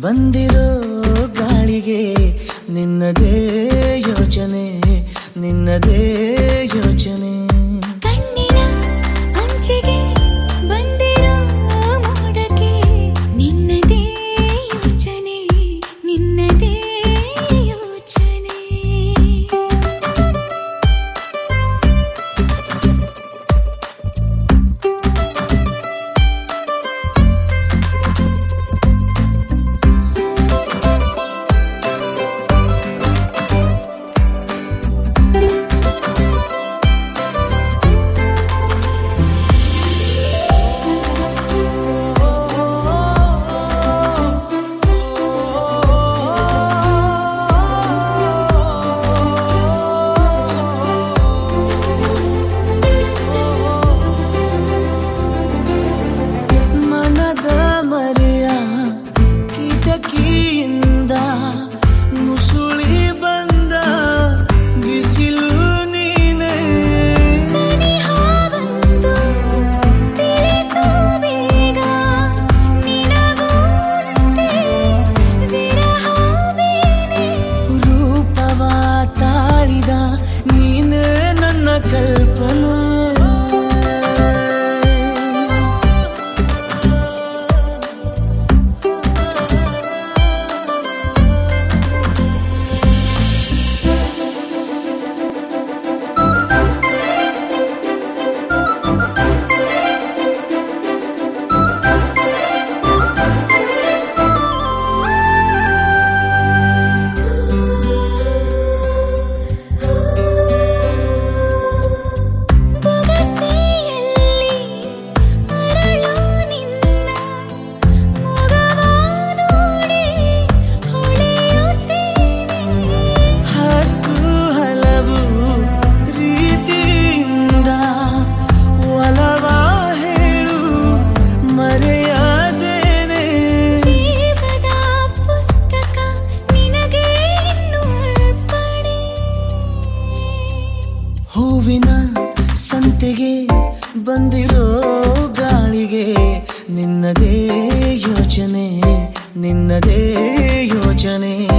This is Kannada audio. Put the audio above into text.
ಬಂದಿರೋ ಗಾಳಿಗೆ ನಿನ್ನದೇ ಯೋಚನೆ ನಿನ್ನದೇ ಯೋಚನೆ. ಹೂವಿನ ಸಂತೆಗೆ ಬಂದಿರೋ ಗಾಳಿಗೆ ನಿನ್ನದೇ ಯೋಚನೆ ನಿನ್ನದೇ ಯೋಚನೆ.